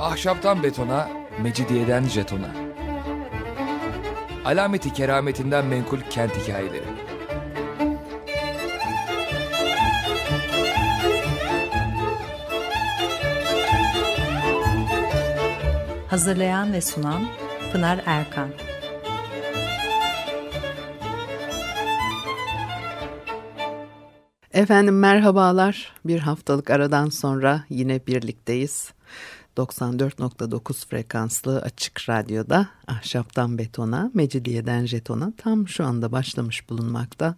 Ahşaptan betona, mecidiyeden jetona. Alameti kerametinden menkul kent hikayeleri. Hazırlayan ve sunan Pınar Erkan. Efendim merhabalar. Bir haftalık aradan sonra yine birlikteyiz. 94.9 frekanslı açık radyoda ahşaptan betona, mecidiyeden jetona tam şu anda başlamış bulunmakta.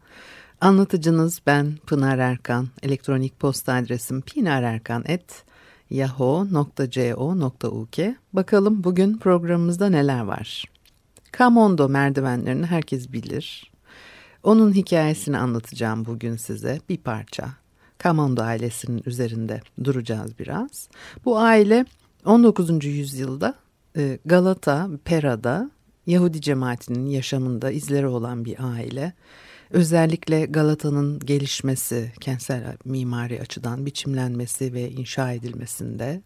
Anlatıcınız ben Pınar Erkan. Elektronik posta adresim pinarerkan.yahoo.co.uk Bakalım bugün programımızda neler var? Kamondo merdivenlerini herkes bilir. Onun hikayesini anlatacağım bugün size bir parça. Kamondo ailesinin üzerinde duracağız biraz. Bu aile 19. yüzyılda e, Galata, Pera'da Yahudi cemaatinin yaşamında izleri olan bir aile. Özellikle Galata'nın gelişmesi, kentsel mimari açıdan biçimlenmesi ve inşa edilmesinde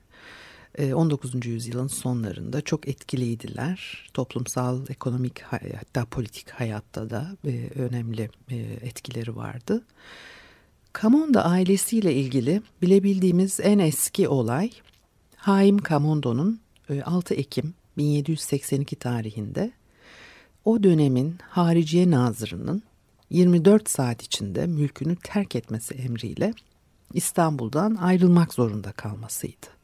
19. E, yüzyılın sonlarında çok etkiliydiler. Toplumsal, ekonomik hatta politik hayatta da e, önemli etkileri vardı. Kamonda ailesiyle ilgili bilebildiğimiz en eski olay Haim Kamondo'nun 6 e, Ekim 1782 tarihinde o dönemin Hariciye Nazırı'nın 24 saat içinde mülkünü terk etmesi emriyle İstanbul'dan ayrılmak zorunda kalmasıydı.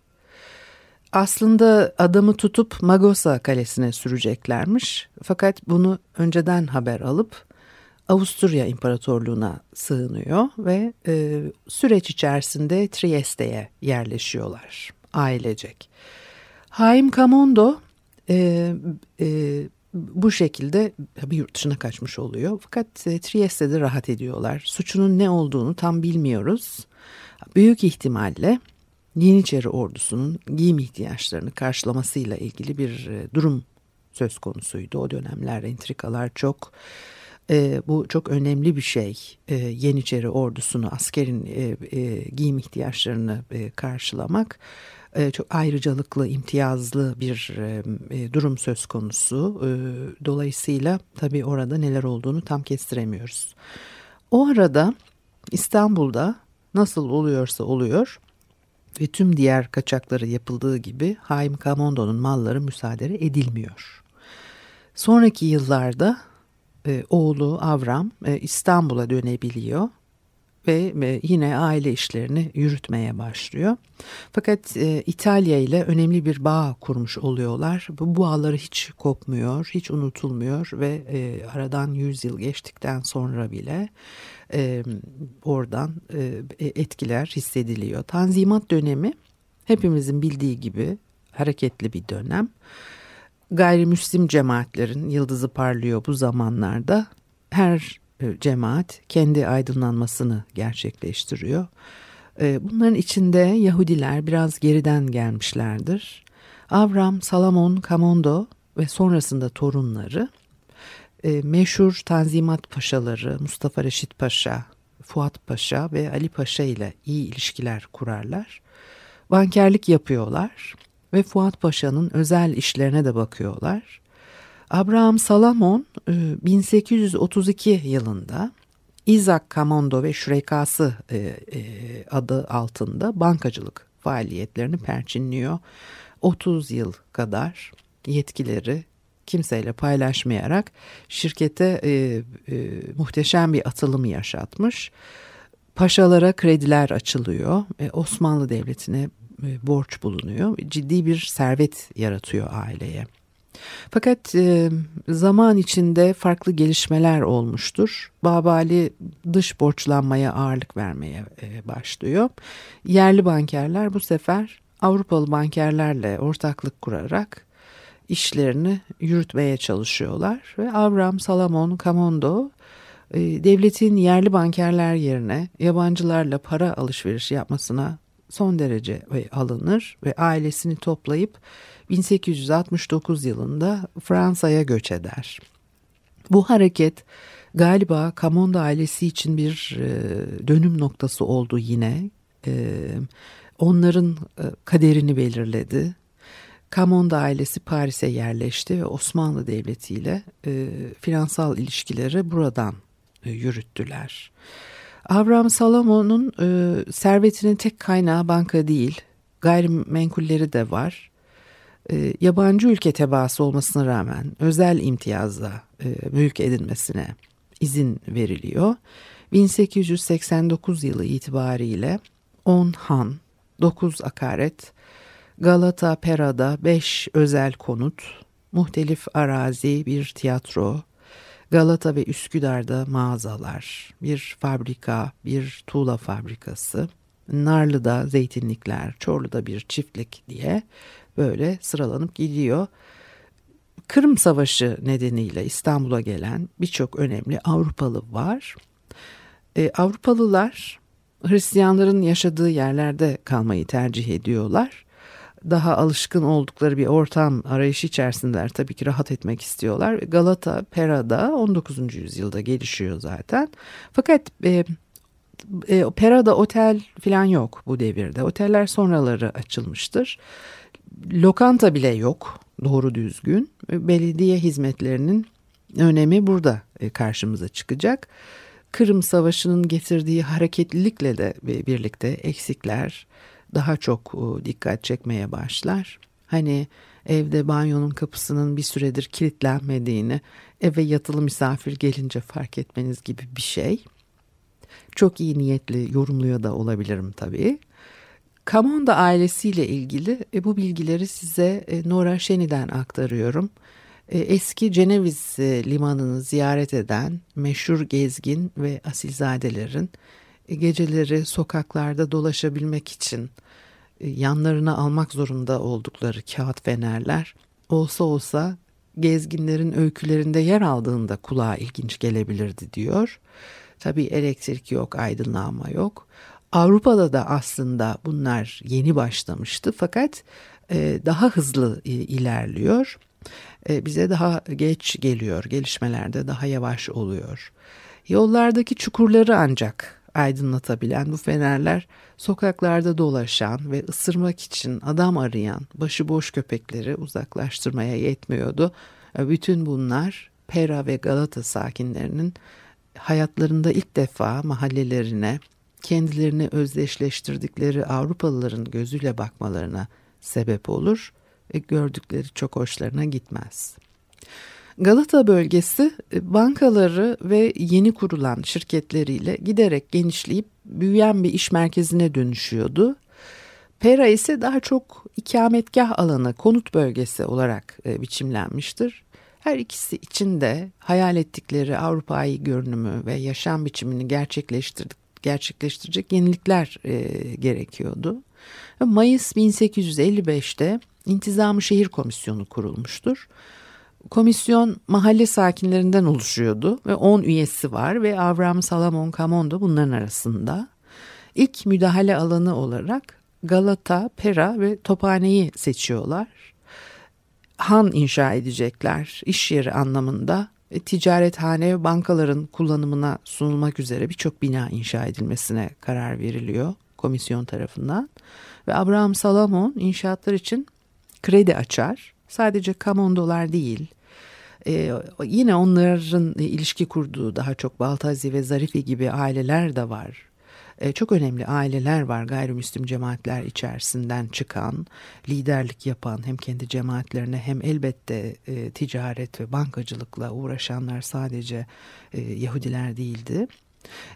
Aslında adamı tutup Magosa kalesine süreceklermiş fakat bunu önceden haber alıp Avusturya İmparatorluğu'na sığınıyor ve e, süreç içerisinde Trieste'ye yerleşiyorlar ailecek. Haim Kamondo e, e, bu şekilde bir yurt dışına kaçmış oluyor. Fakat e, Trieste'de rahat ediyorlar. Suçunun ne olduğunu tam bilmiyoruz. Büyük ihtimalle Yeniçeri ordusunun giyim ihtiyaçlarını karşılamasıyla ilgili bir e, durum söz konusuydu. O dönemler entrikalar çok. E, bu çok önemli bir şey. E, Yeniçeri ordusunu, askerin e, e, giyim ihtiyaçlarını e, karşılamak. E, çok ayrıcalıklı, imtiyazlı bir e, e, durum söz konusu. Dolayısıyla tabii orada neler olduğunu tam kestiremiyoruz. O arada İstanbul'da nasıl oluyorsa oluyor ve tüm diğer kaçakları yapıldığı gibi Haim Kamondo'nun malları müsaade edilmiyor. Sonraki yıllarda oğlu Avram İstanbul'a dönebiliyor ve yine aile işlerini yürütmeye başlıyor. Fakat e, İtalya ile önemli bir bağ kurmuş oluyorlar. Bu bağları hiç kopmuyor, hiç unutulmuyor ve e, aradan 100 yıl geçtikten sonra bile e, oradan e, etkiler hissediliyor. Tanzimat dönemi hepimizin bildiği gibi hareketli bir dönem. Gayrimüslim cemaatlerin yıldızı parlıyor bu zamanlarda. Her e, cemaat kendi aydınlanmasını gerçekleştiriyor. E, bunların içinde Yahudiler biraz geriden gelmişlerdir. Avram, Salamon, Kamondo ve sonrasında torunları e, meşhur Tanzimat Paşaları Mustafa Reşit Paşa, Fuat Paşa ve Ali Paşa ile iyi ilişkiler kurarlar. Bankerlik yapıyorlar ve Fuat Paşa'nın özel işlerine de bakıyorlar. Abraham Salamon 1832 e, yılında Isaac Kamondo ve Şürekası e, e, adı altında bankacılık faaliyetlerini perçinliyor. 30 yıl kadar yetkileri kimseyle paylaşmayarak şirkete e, e, muhteşem bir atılım yaşatmış. Paşalara krediler açılıyor. E, Osmanlı Devleti'ne e, borç bulunuyor. Ciddi bir servet yaratıyor aileye. Fakat e, zaman içinde farklı gelişmeler olmuştur. Babali dış borçlanmaya ağırlık vermeye e, başlıyor. Yerli bankerler bu sefer Avrupalı bankerlerle ortaklık kurarak işlerini yürütmeye çalışıyorlar. Ve Avram Salamon Kamondo e, devletin yerli bankerler yerine yabancılarla para alışverişi yapmasına son derece alınır ve ailesini toplayıp 1869 yılında Fransa'ya göç eder. Bu hareket galiba Kamonda ailesi için bir e, dönüm noktası oldu yine. E, onların e, kaderini belirledi. Kamonda ailesi Paris'e yerleşti ve Osmanlı Devleti ile e, finansal ilişkileri buradan e, yürüttüler. Abraham Salomon'un e, servetinin tek kaynağı banka değil, gayrimenkulleri de var. E, yabancı ülke tebaası olmasına rağmen özel imtiyazla e, mülk edinmesine izin veriliyor. 1889 yılı itibariyle 10 han, 9 akaret, Galata Pera'da 5 özel konut, muhtelif arazi, bir tiyatro, Galata ve Üsküdar'da mağazalar, bir fabrika, bir tuğla fabrikası, Narlı'da zeytinlikler, Çorlu'da bir çiftlik diye böyle sıralanıp gidiyor. Kırım Savaşı nedeniyle İstanbul'a gelen birçok önemli Avrupalı var. Ee, Avrupalılar Hristiyanların yaşadığı yerlerde kalmayı tercih ediyorlar. Daha alışkın oldukları bir ortam arayışı içerisindeler. Tabii ki rahat etmek istiyorlar. Galata, Pera'da 19. yüzyılda gelişiyor zaten. Fakat e, e, Pera'da otel falan yok bu devirde. Oteller sonraları açılmıştır. Lokanta bile yok doğru düzgün. Belediye hizmetlerinin önemi burada e, karşımıza çıkacak. Kırım Savaşı'nın getirdiği hareketlilikle de birlikte eksikler daha çok e, dikkat çekmeye başlar. Hani evde banyonun kapısının bir süredir kilitlenmediğini, eve yatılı misafir gelince fark etmeniz gibi bir şey. Çok iyi niyetli yorumluyor da olabilirim tabii. Kamonda ailesiyle ilgili e, bu bilgileri size e, Nora Şeni'den aktarıyorum. E, eski Ceneviz e, limanını ziyaret eden meşhur gezgin ve asilzadelerin geceleri sokaklarda dolaşabilmek için e, yanlarına almak zorunda oldukları kağıt fenerler olsa olsa gezginlerin öykülerinde yer aldığında kulağa ilginç gelebilirdi diyor. Tabii elektrik yok, aydınlanma yok. Avrupa'da da aslında bunlar yeni başlamıştı fakat e, daha hızlı e, ilerliyor. E, bize daha geç geliyor, gelişmelerde daha yavaş oluyor. Yollardaki çukurları ancak aydınlatabilen bu fenerler sokaklarda dolaşan ve ısırmak için adam arayan başıboş köpekleri uzaklaştırmaya yetmiyordu. E, bütün bunlar Pera ve Galata sakinlerinin hayatlarında ilk defa mahallelerine, kendilerini özdeşleştirdikleri Avrupalıların gözüyle bakmalarına sebep olur ve gördükleri çok hoşlarına gitmez. Galata bölgesi e, bankaları ve yeni kurulan şirketleriyle giderek genişleyip büyüyen bir iş merkezine dönüşüyordu. Pera ise daha çok ikametgah alanı, konut bölgesi olarak e, biçimlenmiştir. Her ikisi için de hayal ettikleri Avrupa'yı görünümü ve yaşam biçimini gerçekleştirdik, gerçekleştirecek yenilikler e, gerekiyordu. Mayıs 1855'te İntizamı Şehir Komisyonu kurulmuştur. Komisyon mahalle sakinlerinden oluşuyordu ve 10 üyesi var ve Avram Salamon Kamondo bunların arasında. İlk müdahale alanı olarak Galata, Pera ve Tophane'yi seçiyorlar. Han inşa edecekler iş yeri anlamında e, ticarethane ve bankaların kullanımına sunulmak üzere birçok bina inşa edilmesine karar veriliyor komisyon tarafından. Ve Abraham Salamon inşaatlar için kredi açar. Sadece kamondolar değil. Ee, yine onların ilişki kurduğu daha çok Baltazi ve Zarifi gibi aileler de var. Ee, çok önemli aileler var gayrimüslim cemaatler içerisinden çıkan, liderlik yapan hem kendi cemaatlerine hem elbette e, ticaret ve bankacılıkla uğraşanlar sadece e, Yahudiler değildi.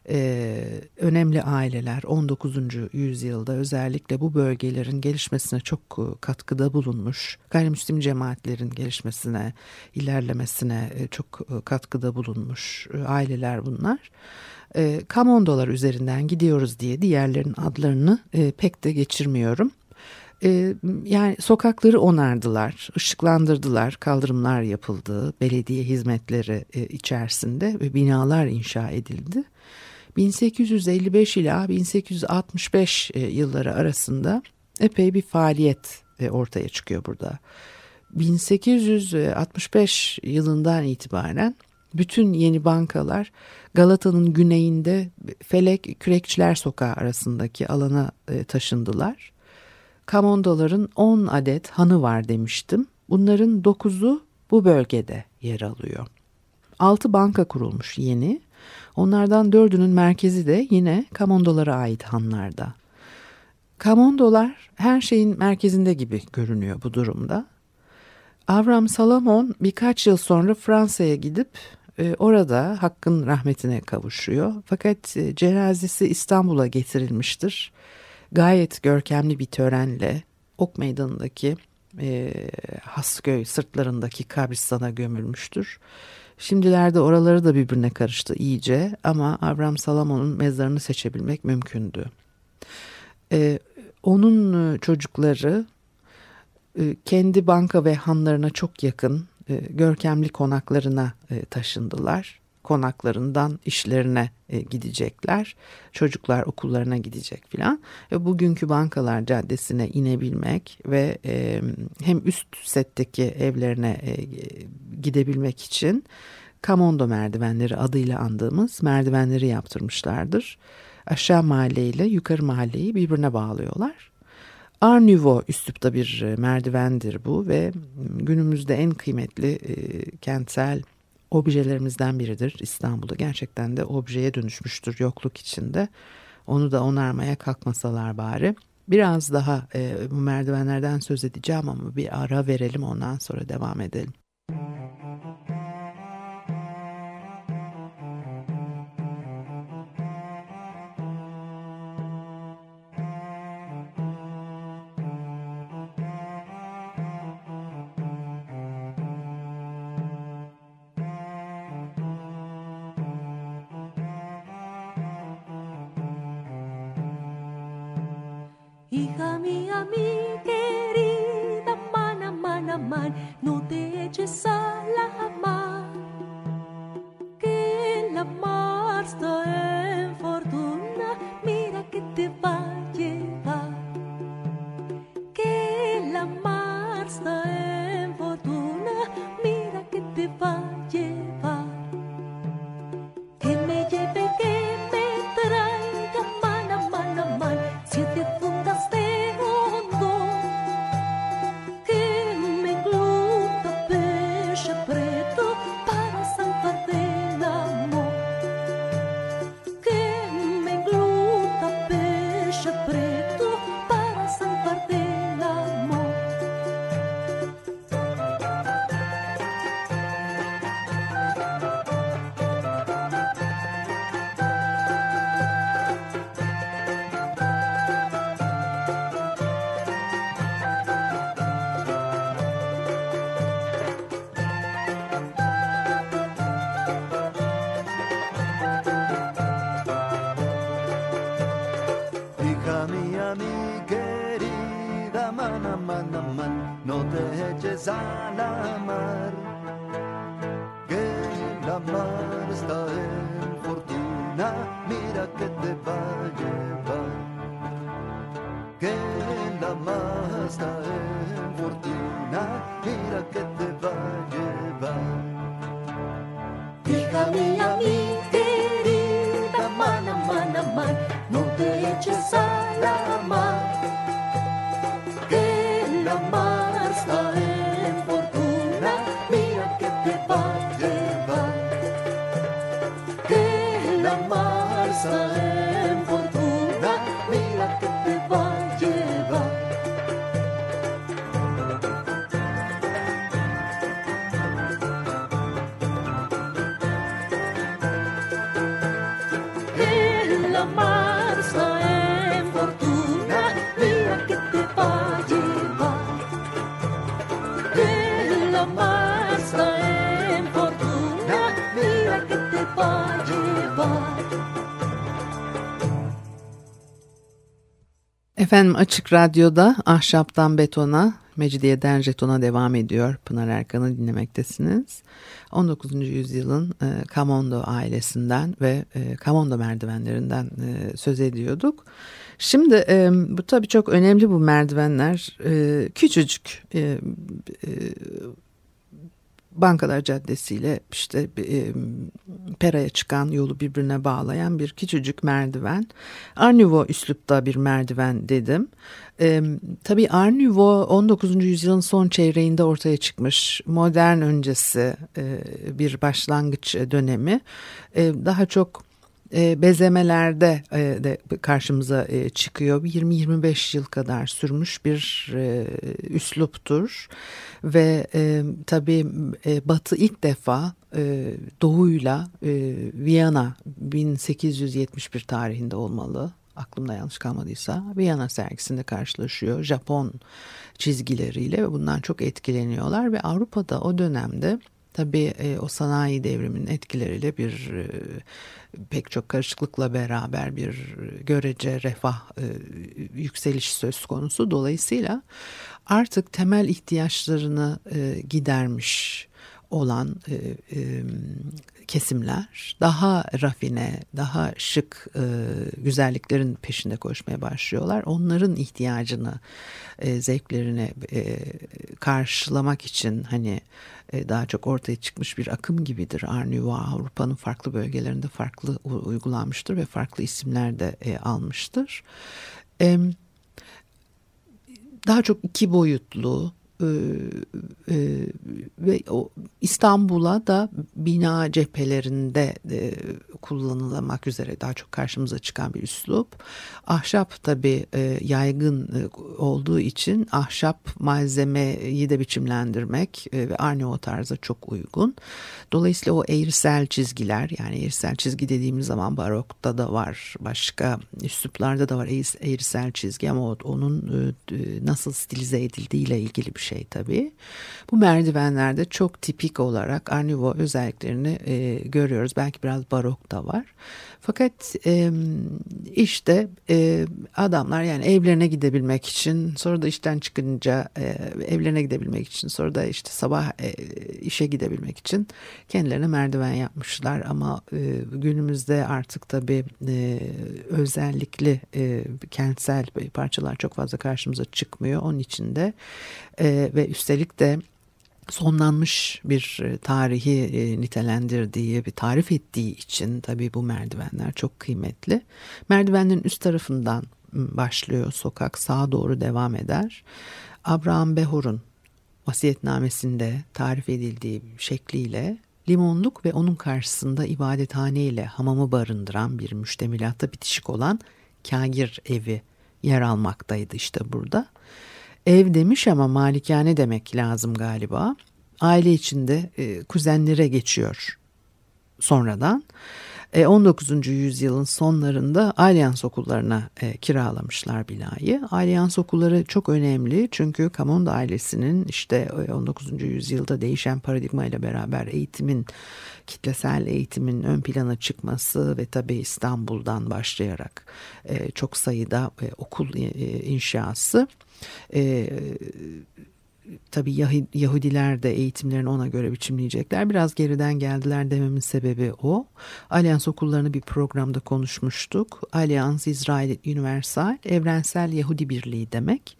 Ee, önemli aileler 19. yüzyılda özellikle bu bölgelerin gelişmesine çok e, katkıda bulunmuş. Gayrimüslim cemaatlerin gelişmesine, ilerlemesine e, çok e, katkıda bulunmuş aileler bunlar. E, Kamondolar üzerinden gidiyoruz diye diğerlerin adlarını e, pek de geçirmiyorum. E, yani sokakları onardılar, ışıklandırdılar, kaldırımlar yapıldı, belediye hizmetleri e, içerisinde ve binalar inşa edildi. 1855 ila 1865 e, yılları arasında epey bir faaliyet e, ortaya çıkıyor burada. 1865 yılından itibaren bütün yeni bankalar Galata'nın güneyinde Felek Kürekçiler Sokağı arasındaki alana e, taşındılar. Kamondoların 10 adet hanı var demiştim. Bunların 9'u bu bölgede yer alıyor. 6 banka kurulmuş yeni. Onlardan dördünün merkezi de yine Kamondolara ait hanlarda. Kamondolar her şeyin merkezinde gibi görünüyor bu durumda. Avram Salamon birkaç yıl sonra Fransa'ya gidip e, orada Hakk'ın rahmetine kavuşuyor. Fakat e, cenazesi İstanbul'a getirilmiştir. Gayet görkemli bir törenle Ok Meydanı'ndaki e, Hasköy sırtlarındaki kabristana gömülmüştür. Şimdilerde oraları da birbirine karıştı iyice ama Avram Salamon'un mezarını seçebilmek mümkündü. Ee, onun e, çocukları e, kendi banka ve hanlarına çok yakın e, görkemli konaklarına e, taşındılar. Konaklarından işlerine e, gidecekler. Çocuklar okullarına gidecek filan. E, bugünkü bankalar caddesine inebilmek ve e, hem üst setteki evlerine e, gidebilmek için Kamondo merdivenleri adıyla andığımız merdivenleri yaptırmışlardır. Aşağı mahalleyle yukarı mahalleyi birbirine bağlıyorlar. Art Nouveau üslupta bir merdivendir bu ve günümüzde en kıymetli kentsel objelerimizden biridir İstanbul'da. Gerçekten de objeye dönüşmüştür yokluk içinde. Onu da onarmaya kalkmasalar bari. Biraz daha e, bu merdivenlerden söz edeceğim ama bir ara verelim ondan sonra devam edelim. sana Christ ahead. Efendim Açık Radyo'da Ahşaptan Betona, Mecidiyeden Jeton'a devam ediyor. Pınar Erkan'ı dinlemektesiniz. 19. yüzyılın e, Kamondo ailesinden ve e, Kamondo merdivenlerinden e, söz ediyorduk. Şimdi e, bu tabii çok önemli bu merdivenler. E, küçücük e, e, Bankalar Caddesi ile işte e, Pera'ya çıkan yolu birbirine bağlayan bir küçücük merdiven. Art üslupta bir merdiven dedim. E, tabii Art Nouveau 19. yüzyılın son çeyreğinde ortaya çıkmış modern öncesi e, bir başlangıç dönemi. E, daha çok e, bezemelerde e, de karşımıza e, çıkıyor. 20-25 yıl kadar sürmüş bir üsluptur. Ve tabii Batı ilk defa Doğu'yla Viyana 1871 tarihinde olmalı. Aklımda yanlış kalmadıysa Viyana sergisinde karşılaşıyor Japon çizgileriyle ve bundan çok etkileniyorlar. Ve Avrupa'da o dönemde Tabii e, o sanayi devriminin etkileriyle bir e, pek çok karışıklıkla beraber bir görece refah e, yükseliş söz konusu. Dolayısıyla artık temel ihtiyaçlarını e, gidermiş olan e, e, kesimler daha rafine, daha şık e, güzelliklerin peşinde koşmaya başlıyorlar. Onların ihtiyacını, e, zevklerini e, karşılamak için hani e, daha çok ortaya çıkmış bir akım gibidir. Art Avrupa'nın farklı bölgelerinde farklı uygulanmıştır ve farklı isimler de e, almıştır. E, daha çok iki boyutlu e, e, ve o İstanbul'a da bina cephelerinde e, kullanılmak üzere daha çok karşımıza çıkan bir üslup. Ahşap tabi e, yaygın e, olduğu için ahşap malzemeyi de biçimlendirmek e, ve Arnavut tarza çok uygun. Dolayısıyla o eğrisel çizgiler yani eğrisel çizgi dediğimiz zaman barokta da var başka üsluplarda da var eğrisel çizgi ama onun nasıl stilize edildiği ile ilgili bir şey tabii. Bu merdivenlerde çok tipik olarak Arnivo özelliklerini görüyoruz. Belki biraz barok da var. Fakat e, işte e, adamlar yani evlerine gidebilmek için sonra da işten çıkınca e, evlerine gidebilmek için sonra da işte sabah e, işe gidebilmek için kendilerine merdiven yapmışlar. Ama e, günümüzde artık tabii e, özellikle e, kentsel parçalar çok fazla karşımıza çıkmıyor. Onun için de e, ve üstelik de sonlanmış bir e, tarihi e, nitelendirdiği, bir tarif ettiği için tabii bu merdivenler çok kıymetli. Merdivenlerin üst tarafından başlıyor sokak, sağa doğru devam eder. Abraham Behor'un vasiyetnamesinde tarif edildiği şekliyle limonluk ve onun karşısında ibadethane ile hamamı barındıran bir müştemilatta bitişik olan kagir evi yer almaktaydı işte burada. Ev demiş ama malikane demek lazım galiba. Aile içinde e, kuzenlere geçiyor sonradan. E, 19. yüzyılın sonlarında Alyans okullarına e, kiralamışlar binayı. Alyans okulları çok önemli çünkü Kamonda ailesinin işte 19. E, yüzyılda değişen paradigma ile beraber eğitimin kitlesel eğitimin ön plana çıkması ve tabi İstanbul'dan başlayarak e, çok sayıda e, okul e, inşası e, tabii Yahudiler de eğitimlerini ona göre biçimleyecekler. Biraz geriden geldiler dememin sebebi o. Alyans okullarını bir programda konuşmuştuk. Alyans İsrail Universal, Evrensel Yahudi Birliği demek.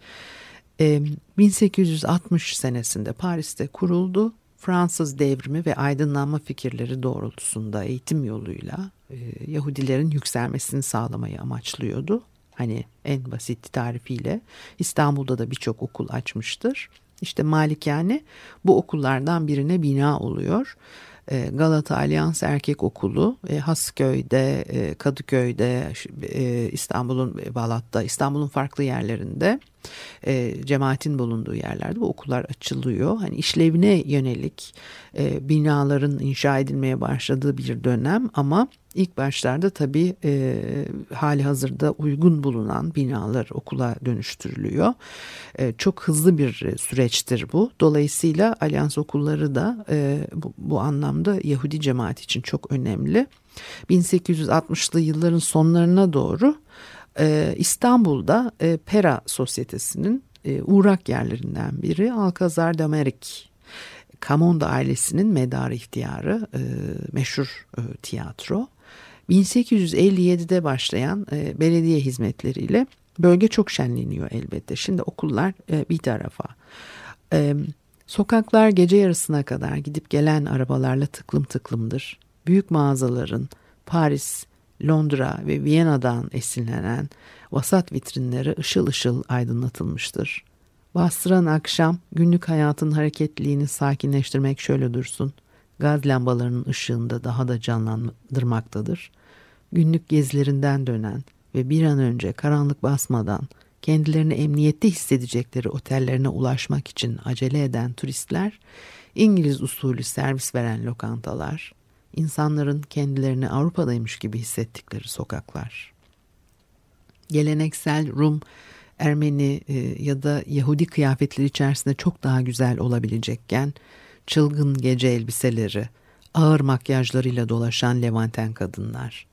E, 1860 senesinde Paris'te kuruldu. Fransız devrimi ve aydınlanma fikirleri doğrultusunda eğitim yoluyla e, Yahudilerin yükselmesini sağlamayı amaçlıyordu. Hani en basit tarifiyle İstanbul'da da birçok okul açmıştır. İşte Malikane bu okullardan birine bina oluyor. E, Galata Alyans Erkek Okulu e, Hasköy'de, e, Kadıköy'de, İstanbul'un Balat'ta, İstanbul'un farklı yerlerinde cemaatin bulunduğu yerlerde bu okullar açılıyor. Hani işlevine yönelik binaların inşa edilmeye başladığı bir dönem ama İlk başlarda tabii e, hali hazırda uygun bulunan binalar okula dönüştürülüyor. E, çok hızlı bir süreçtir bu. Dolayısıyla Alyans okulları da e, bu, bu anlamda Yahudi cemaat için çok önemli. 1860'lı yılların sonlarına doğru e, İstanbul'da e, Pera Sosyetesi'nin e, uğrak yerlerinden biri Alcazar de Amerik Kamonda ailesinin medarı ihtiyarı e, meşhur e, tiyatro. 1857'de başlayan e, belediye hizmetleriyle bölge çok şenleniyor elbette. Şimdi okullar e, bir tarafa. E, Sokaklar gece yarısına kadar gidip gelen arabalarla tıklım tıklımdır. Büyük mağazaların Paris, Londra ve Viyana'dan esinlenen vasat vitrinleri ışıl ışıl aydınlatılmıştır. Bastıran akşam günlük hayatın hareketliliğini sakinleştirmek şöyle dursun. Gaz lambalarının ışığında daha da canlandırmaktadır. Günlük gezilerinden dönen ve bir an önce karanlık basmadan kendilerini emniyette hissedecekleri otellerine ulaşmak için acele eden turistler, İngiliz usulü servis veren lokantalar, insanların kendilerini Avrupa'daymış gibi hissettikleri sokaklar. Geleneksel Rum, Ermeni e, ya da Yahudi kıyafetleri içerisinde çok daha güzel olabilecekken, çılgın gece elbiseleri, ağır makyajlarıyla dolaşan Levanten kadınlar,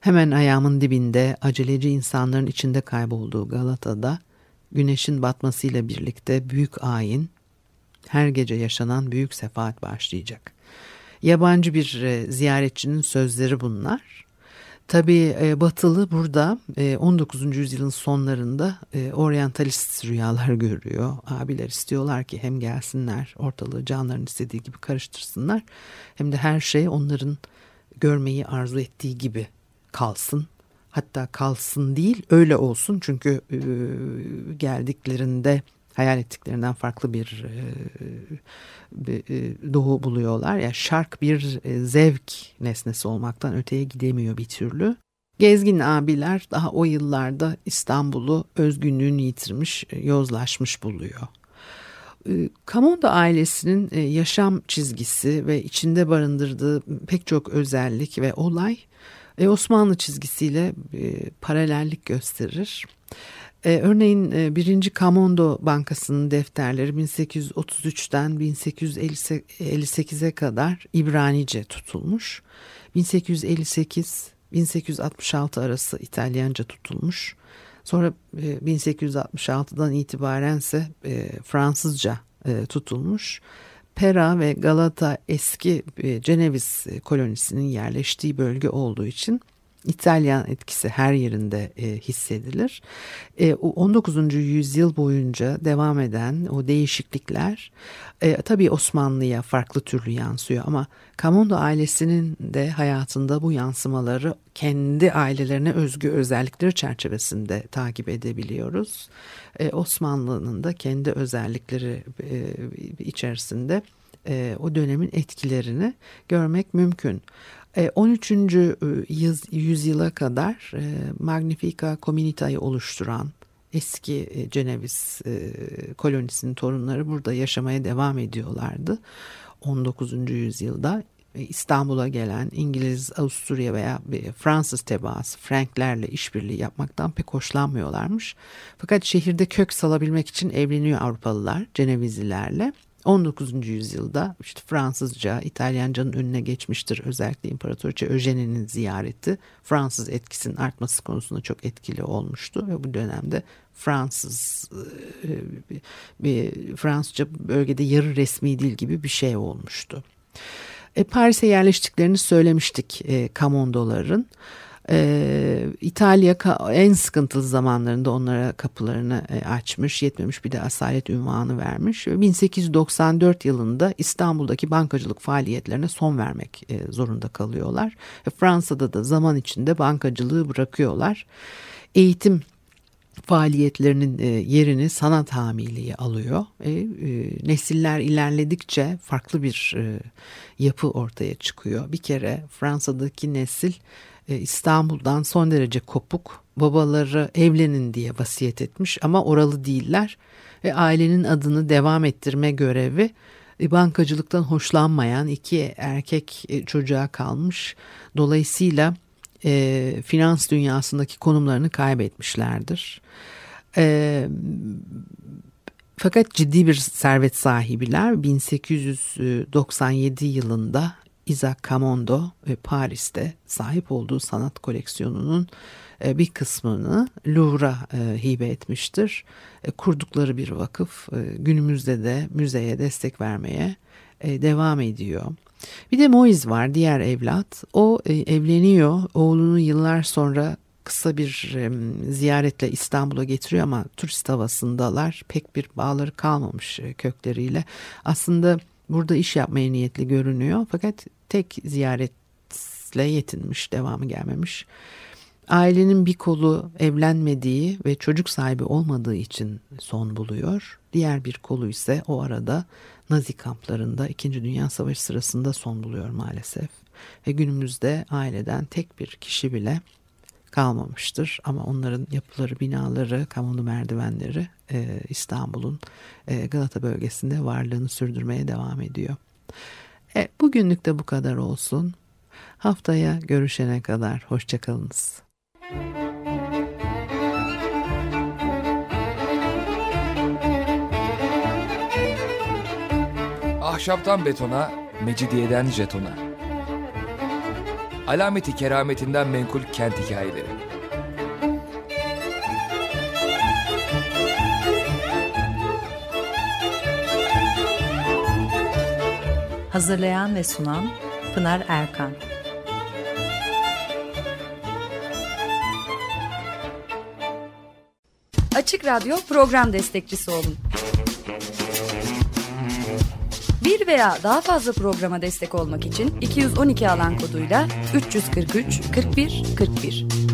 Hemen ayağımın dibinde aceleci insanların içinde kaybolduğu Galata'da güneşin batmasıyla birlikte büyük ayin, her gece yaşanan büyük sefaat başlayacak. Yabancı bir e, ziyaretçinin sözleri bunlar. Tabii e, Batılı burada 19. E, yüzyılın sonlarında oryantalist rüyalar görüyor. Abiler istiyorlar ki hem gelsinler ortalığı canların istediği gibi karıştırsınlar hem de her şey onların görmeyi arzu ettiği gibi kalsın. Hatta kalsın değil öyle olsun çünkü e, geldiklerinde hayal ettiklerinden farklı bir, e, e, doğu buluyorlar. Ya yani şark bir e, zevk nesnesi olmaktan öteye gidemiyor bir türlü. Gezgin abiler daha o yıllarda İstanbul'u özgünlüğünü yitirmiş, e, yozlaşmış buluyor. Kamonda ailesinin yaşam çizgisi ve içinde barındırdığı pek çok özellik ve olay e, Osmanlı çizgisiyle e, paralellik gösterir. E, örneğin e, 1. Kamondo Bankası'nın defterleri 1833'ten 1858'e kadar İbranice tutulmuş. 1858 1866 arası İtalyanca tutulmuş. Sonra e, 1866'dan itibarense e, Fransızca e, tutulmuş. Pera ve Galata eski e, Ceneviz kolonisinin yerleştiği bölge olduğu için İtalyan etkisi her yerinde e, hissedilir. E, 19. yüzyıl boyunca devam eden o değişiklikler e, tabii Osmanlı'ya farklı türlü yansıyor ama Kamondo ailesinin de hayatında bu yansımaları kendi ailelerine özgü özellikleri çerçevesinde takip edebiliyoruz. E, Osmanlı'nın da kendi özellikleri e, içerisinde e, o dönemin etkilerini görmek mümkün. 13. E, e, yüzyıla kadar e, Magnifica Communita'yı oluşturan eski Ceneviz kolonisinin torunları burada yaşamaya devam ediyorlardı. 19. yüzyılda İstanbul'a gelen İngiliz, Avusturya veya Fransız tebaası Franklerle işbirliği yapmaktan pek hoşlanmıyorlarmış. Fakat şehirde kök salabilmek için evleniyor Avrupalılar Cenevizlilerle 19. yüzyılda işte Fransızca, İtalyancanın önüne geçmiştir. Özellikle İmparatoriçe Öjene'nin ziyareti Fransız etkisinin artması konusunda çok etkili olmuştu ve bu dönemde Fransız e, Fransızca bölgede yarı resmi dil gibi bir şey olmuştu. E, Paris'e yerleştiklerini söylemiştik e, Kamondoların. Ee, İtalya en sıkıntılı zamanlarında onlara kapılarını e, açmış, yetmemiş bir de asalet ünvanı vermiş. 1894 yılında İstanbul'daki bankacılık faaliyetlerine son vermek e, zorunda kalıyorlar. Fransa'da da zaman içinde bankacılığı bırakıyorlar. Eğitim faaliyetlerinin e, yerini sanat hamiliği alıyor. E, e, nesiller ilerledikçe farklı bir e, yapı ortaya çıkıyor. Bir kere Fransa'daki nesil İstanbul'dan son derece kopuk babaları evlenin diye vasiyet etmiş ama oralı değiller ve ailenin adını devam ettirme görevi e, bankacılıktan hoşlanmayan iki erkek e, çocuğa kalmış. Dolayısıyla e, finans dünyasındaki konumlarını kaybetmişlerdir. E, fakat ciddi bir servet sahibiler 1897 yılında Isaac Camondo ve Paris'te sahip olduğu sanat koleksiyonunun e, bir kısmını Louvre'a e, hibe etmiştir. E, kurdukları bir vakıf günümüzde de müzeye destek vermeye devam ediyor. Bir de Moise var diğer evlat. O evleniyor. Oğlunu yıllar sonra kısa bir ziyaretle İstanbul'a getiriyor ama turist havasındalar. Pek bir bağları kalmamış kökleriyle. Aslında burada iş yapmaya niyetli görünüyor fakat tek ziyaretle yetinmiş, devamı gelmemiş. Ailenin bir kolu evlenmediği ve çocuk sahibi olmadığı için son buluyor. Diğer bir kolu ise o arada Nazi kamplarında 2. Dünya Savaşı sırasında son buluyor maalesef. Ve günümüzde aileden tek bir kişi bile kalmamıştır. Ama onların yapıları, binaları, kamunu merdivenleri e, İstanbul'un e, Galata bölgesinde varlığını sürdürmeye devam ediyor. E, bugünlük de bu kadar olsun. Haftaya görüşene kadar hoşçakalınız. Ahşaptan betona, mecidiyeden jetona. Alameti kerametinden menkul kent hikayeleri. Hazırlayan ve sunan Pınar Erkan. Açık Radyo program destekçisi olun. Bir veya daha fazla programa destek olmak için 212 alan koduyla 343 41 41.